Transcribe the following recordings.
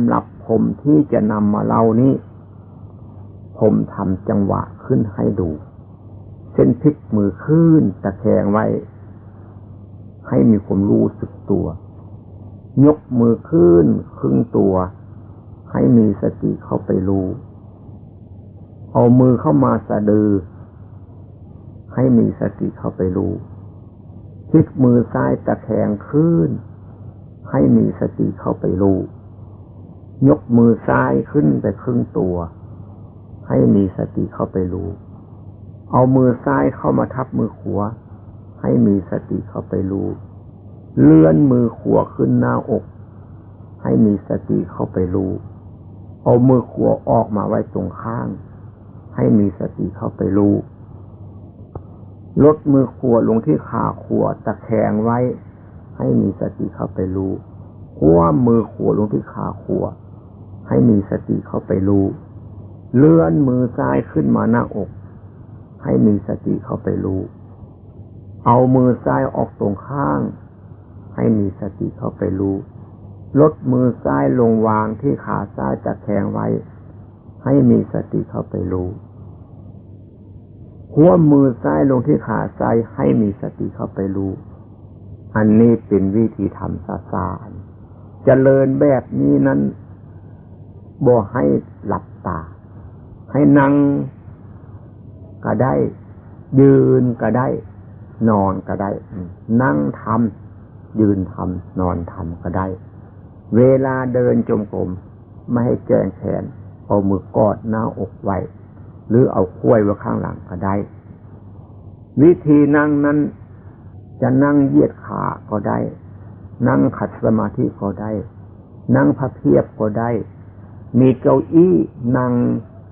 ำหรับผมที่จะนำมาเล่านี้ ผมทำจังหวะขึ้นให้ดู เส้นพลิกมือขึ้นตะแคงไว้ ให้มีความรู้สึกตัว ยกมือขึ้นครึ่งตัว ให้มีสติเข้าไปรู้ เอามือเข้ามาสะดือ ให้มีสติเข้าไปรู้พลิกมือซ้ายตะแคงขึ้น ให้มีสติเข้าไปรู้ ยกมือซ้ายขึ้นไปครึ่งตัว ให้มีสติเข้าไปรู้ เอามือซ้ายเข้ามาทับมือขวาให้มีสติเข้าไปรู้ เลื่อนมือขวาขึ้นหน้าอก ให้มีสติเข้าไปรู้ เอามือขวาออกมาไว้ตรงข้าง ให้มีสติเข้าไปรู้ ลดมือขวดลงที่ขาขวดตะแคงไว้ ให้มีสติเข้าไปรู้คว้ามือขวดลงที่ขาขวด ให้มีสติเข้าไปรู้ เลื่อนมือซ้ายขึ้นมาหน้าอก ให้มีสติเข้าไปรู้ เอามือซ้ายออกตรงข้าง ให้มีสติเข้าไปรู้ ลดมือซ้ายลงวางที่ขาซ้ายตะแคงไว้ ให้มีสติเข้าไปรู้หัวมือซ้ายลงที่ขาซ้ายให้มีสติเข้าไปรู้ อันนี้เป็นวิธีทำสาสารจเจริญแบบนี้นั้น บ่ให้หลับตา ให้นั่งก็ได้ ยืนก็ได้ นอนก็ได้ นั่งทำยืนทำนอนทำก็ได้ เวลาเดินจมกรมไม่ให้แกงแขน เอามือกอดหน้าอกไว้ หรือเอาคุ้ยไว้ข้างหลังก็ได้ วิธีนั่งนั้น จะนั่งเยียดขาก็ได้ นั่งขัดสมาธิก็ได้ นั่งพับเพียบก็ได้ มีเก้าอี้นั่ง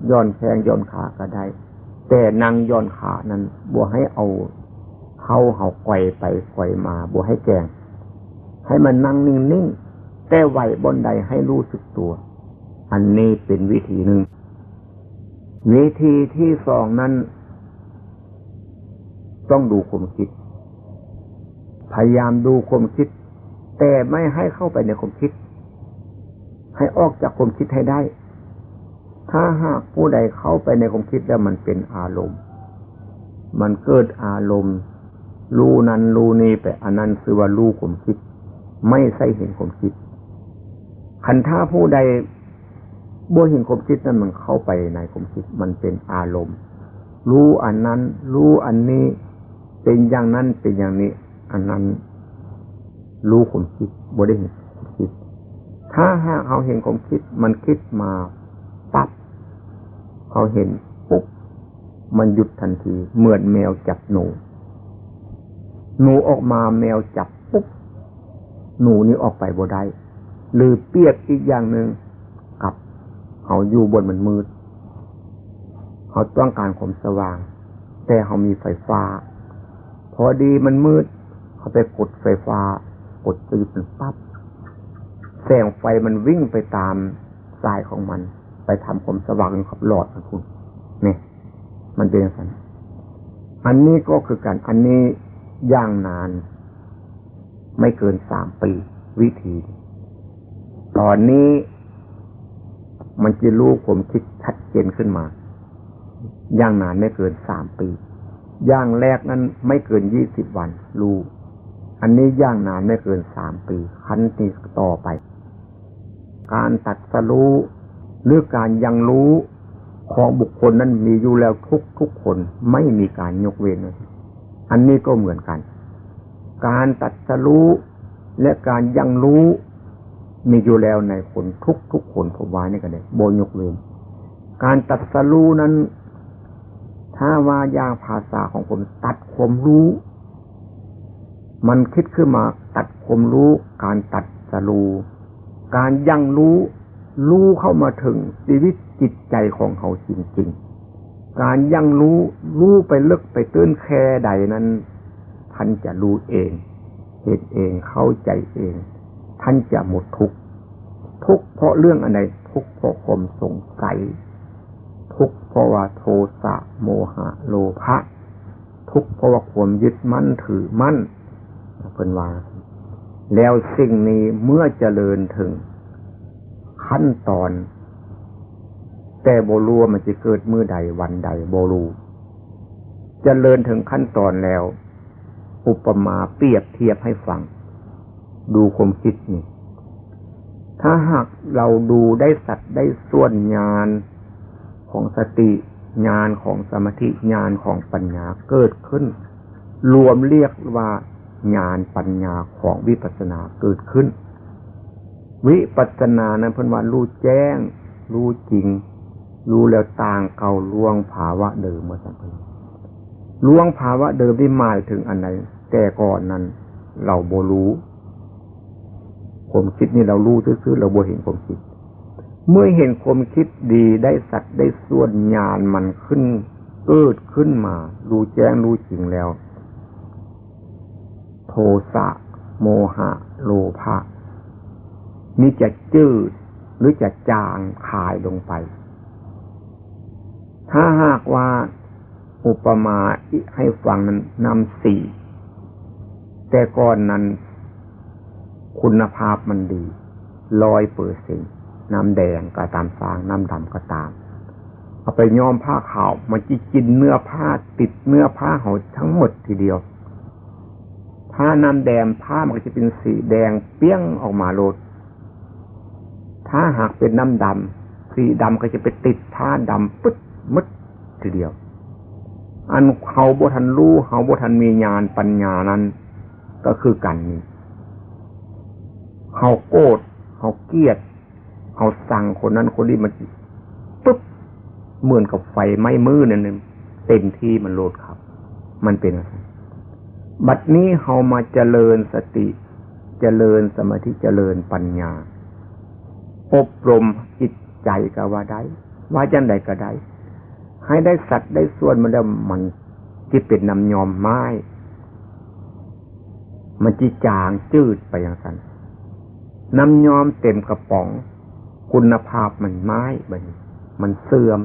ย่อนแขงย่อนขาก็ได้ แต่นั่งย่อนขานั้นบัวให้เอาเข้าเห่าไกวไปไกวมาบัวให้แกง ให้มันนั่งนิ่งๆแต่ไหวบนใดให้รู้สึกตัว อันนี้เป็นวิธีหนึ่ง วิธีที่สองนั้น ต้องดูความคิด พยายามดูความคิด แต่ไม่ให้เข้าไปในความคิด ให้ออกจากความคิดให้ได้ ถ้าหากผู้ใดเข้าไปในความคิดแล้วมันเป็นอารมณ์ มันเกิดอารมณ์รู้นั้นรู้นี้ไปอันนั้นคือว่ารู้ความคิด ไม่ใช่เห็นความคิดคันท่าผู้ใดบ่เห็นความคิดนั้นมันเข้าไปในความคิด มันเป็นอารมณ์ รู้อันนั้น รู้อันนี้เป็นอย่างนั้นเป็นอย่างนี้ อันนั้น รู้ความคิดบ่ได้เห็น ถ้าหากเขาเห็นความคิดมันคิดมาปั๊บเขาเห็นปุ๊บมันหยุดทันที เหมือนแมวจับหนู หนูออกมาแมวจับปุ๊บหนูนี่ออกไปบ่ได้หรือเปียกอีกอย่างหนึ่งกับเขาอยู่บนมันมืดเขาต้องการความสว่าง แต่เขามีไฟฟ้า พอดีมันมืด เขาไปกดไฟฟ้ากดตีมันปั๊บ แสงไฟมันวิ่งไปตามสายของมัน ไปทำความสว่างขับหลอดนะคุณเนี่ยมันเป็นอย่างนั้นอันนี้ก็คือการอันนี้ย่างนาน ไม่เกินสามปี วิธี ตอนนี้มันจะรู้ผมคิดชัดเจนขึ้นมา ย่างนานไม่เกินสามปี ย่างแรกนั้นไม่เกินยี่สิบวัน รู้ อันนี้ย่างนานไม่เกินสามปี ขั้นนี้ต่อไป การตัดสรู้หรือการยังรู้ของบุคคลนั้นมีอยู่แล้วทุกทุกคนไม่มีการยกเว้น อันนี้ก็เหมือนกัน การตัดสรู้และการยังรู้มีอยู่แล้วในคนทุกทุกคนผมว่านี่ก็ได้โบยกเว้นการตัดสรู้นั้น ถ้าว่าอย่างภาษาของผมตัดความรู้ มันคิดขึ้นมาตัดความรู้ การตัดสรู้ การยังรู้รู้เข้ามาถึงชีวิตจิตใจของเขาจริงๆ การยังรู้รู้ไปลึกไปตื้นแค่ใดนั้น ท่านจะรู้เอง เห็นเองเข้าใจเอง ท่านจะหมดทุกทุกเพราะเรื่องอะไรทุกเพราะความสงสัย ทุกเพราะว่าโทสะโมหะโลภะทุกเพราะว่าความยึดมั่นถือมั่นเป็นว่า แล้วสิ่งนี้เมื่อเจริญถึง ขั้นตอน แต่โบรูมันจะเกิดเมื่อใดวันใดโบรูจเจริญถึงขั้นตอนแล้ว อุปมาเปรียบเทียบให้ฟัง ดูความคิดนี่ถ้าหากเราดูได้สัตว์ได้ส่วนญาณของสติญาณของสมาธิญาณของปัญญาเกิดขึ้น รวมเรียกว่า ญาณปัญญาของวิปัสสนาเกิดขึ้น วิปัสสนานั้นเพิ่นว่ารู้แจ้ง รู้จริง รู้แล้วต่างเก่าล่วงภาวะเดิมเมื่อสัมพันธ์ล่วงภาวะเดิมที่หมายถึงอันไหนแต่ก่อนนั้น เราโบรู้ผมคิดนี่เรารู้ซื่อๆเราโบเห็นผมคิด เมื่อเห็นความคิดดีได้สัตว์ได้ส่วนญาณมันขึ้นเกิดขึ้นมา รู้แจ้งรู้จริงแล้ว สะ โมหะ โลภะนี่จะจืดหรือจะจางคายลงไป ถ้าหากว่าอุปมาให้ฟังนั้นนำสี่ แต่ก่อนนั้น คุณภาพมันดีร้อยเปอร์เซ็นน้ำแดงก็ตามฟางน้ำดำก็ตาม เอาไปย้อมผ้าขาว มันจะกินเนื้อผ้าติดเนื้อผ้าเขาทั้งหมดทีเดียว ถ้าน้ำแดงผ้ามันก็จะเป็นสีแดงเปี้ยงออกมาโลด ถ้าหากเป็นน้ำดำสีดำก็จะไปติดผ้าดำปึ๊ดมึดทีเดียว อันเขาบทันรู้เขาบทันมีญาณปัญญานั้น ก็คือกันนี้เขาโกรธเขาเกลียดเขาสั่งคนนั้นคนนี้มันปึ๊บเหมือนกับไฟไหม้มือนั่นเต็มที่มันโลดครับ มันเป็นอะไร บัดนี้เฮามาเจริญสติ เจริญสมาธิเจริญปัญญา อบรมจิตใจก็ว่าได้ ว่าจังใดก็ได้ ให้ได้สัตว์ได้ส่วนมันแล้วมันที่เป็นนำยอมไม้ มันจีจางจืดไปอย่างนั้นน้ำยอมเต็มกระป๋อง คุณภาพมันไม้มันมันเสื่อม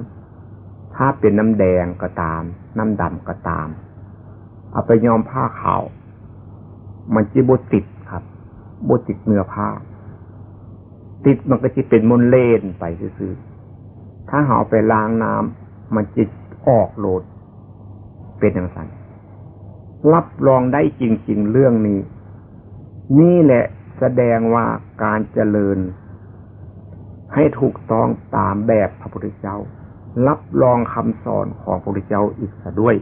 ถ้าเป็นน้ำแดงก็ตาม น้ำดำก็ตาม เอาไปยอมผ้าขาว มันจะบติดครับบติดเนื้อผ้า ติดมันก็จะเป็นมนเลนไปซื่อถ้าหาไปล้างน้ำมันจะออกโหลด เป็นอย่างนั้นรับรองได้จริง ๆ เรื่องนี้ นี่แหละแสดงว่าการเจริญ ให้ถูกต้องตามแบบพระพุทธเจ้า รับรองคำสอนของพระพุทธเจ้าอีกซะด้วย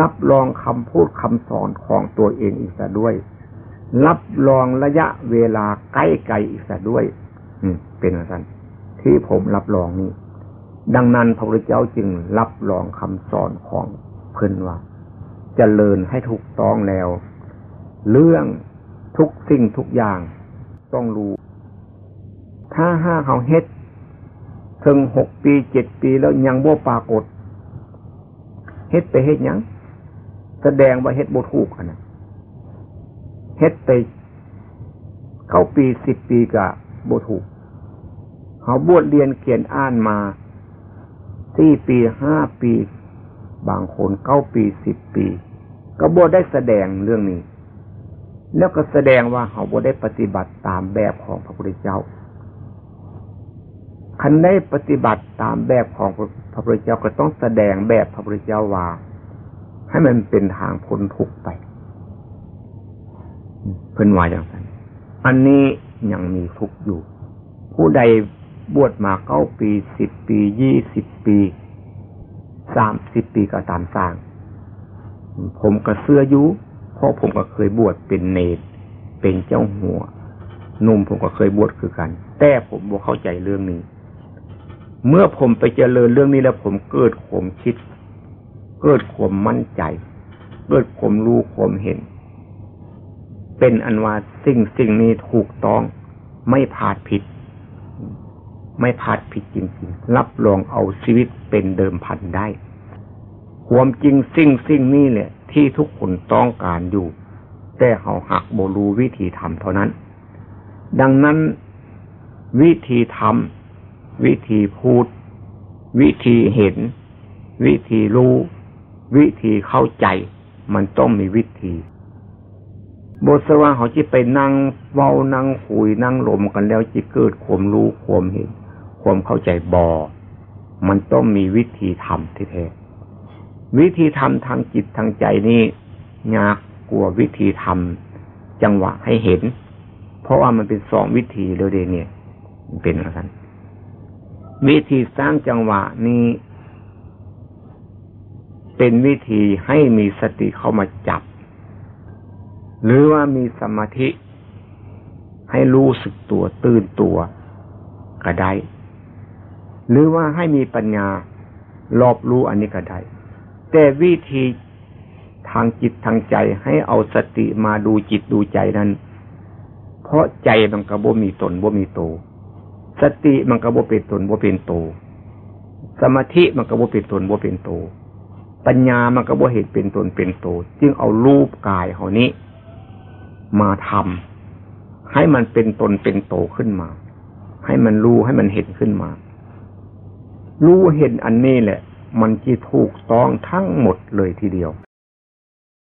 รับรองคำพูดคำสอนของตัวเองอีกซะด้วย รับรองระยะเวลาใกล้ไกลอีกซะด้วย อืม เป็นอะไรที่ผมรับรองนี้ ดังนั้นพระพุทธเจ้าจึงรับรองคำสอนของเพิ่นว่าจเจริญให้ถูกต้องแล้ว เรื่องทุกสิ่งทุกอย่างต้องรู้ ถ้าห้าเขาเฮ็ดถึงหกปีเจ็ดปีแล้วยังบ่ปรากฏ เฮ็ดไปเฮ็ดยัง แสดงว่าเฮ็ดบทูกอันนะเฮ็ดไปเข้าปีสิบปีกับบทูกเขาบวชเรียนเขียนอ่านมาสี่ปีห้าปี บางคนเก้าปีสิบปี ก็บวชได้แสดงเรื่องนี้ แล้วก็แสดงว่าเขาบวชได้ปฏิบัติตามแบบของพระพุทธเจ้าคันได้ปฏิบัติตามแบบของพระพุทธเจ้าก็ต้องแสดงแบบพระพุทธเจ้าว่า ให้มันเป็นทางพ้นทุกข์ไป เพิ่นว่าอย่างนั้นอันนี้ยังมีทุกข์อยู่ ผู้ใดบวชมาเก้าปีสิบปียี่สิบปีสามสิบปีก็ตามสร้าง ผมก็เสื้อยุเพราะผมก็เคยบวชเป็นเนตเป็นเจ้าหัวนุ่มผมก็เคยบวชคือกัน แต่ผมบ่เข้าใจเรื่องนี้ เมื่อผมไปเจริญเรื่องนี้แล้วผมเกิดขมคิด เกิดขมมั่นใจ เกิดขมรู้ขมเห็น เป็นอันว่าสิ่งสิ่งนี้ถูกต้องไม่พลาดผิด ไม่พลาดผิดจริงๆ รับรองเอาชีวิตเป็นเดิมพันได้ ความจริงสิ่งสิ่งนี้เนี่ยที่ทุกคนต้องการอยู่ แต่เขาหักโบรูวิธีทำเท่านั้น ดังนั้นวิธีทำวิธีพูด วิธีเห็น วิธีรู้ วิธีเข้าใจ มันต้องมีวิธีบทสว่าเขาจิไปนั่งเว้านั่งคุยนั่งลมกันแล้วจิเกิดความรู้ความเห็นความเข้าใจบอ มันต้องมีวิธีทำที่แท้วิธีทำทางจิตทางใจนี่ยากกลัววิธีทำจังหวะให้เห็น เพราะว่ามันเป็นสองวิธีเลยเดเนี่ยเป็นอะไรกันวิธีสร้างจังหวะนี้ เป็นวิธีให้มีสติเข้ามาจับ หรือว่ามีสมาธิ ให้รู้สึกตัวตื่นตัวก็ได้ หรือว่าให้มีปัญญารอบรู้อันนี้ก็ได้ แต่วิธีทางจิตทางใจให้เอาสติมาดูจิตดูใจนั้น เพราะใจมันกระโบมีตนบ่มีโต สติมันกระโบเป็นตนบ่เป็นโต สมาธิมันกระโบเป็นตนบ่เป็นโต ปัญญามันก็บ่เห็นเป็นตนเป็นโตจึงเอารูปกายเขานี้ มาทำให้มันเป็นตนเป็นโตขึ้นมา ให้มันรู้ให้มันเห็นขึ้นมา รู้เห็นอันนี้แหละ มันจะถูกต้องทั้งหมดเลยทีเดียว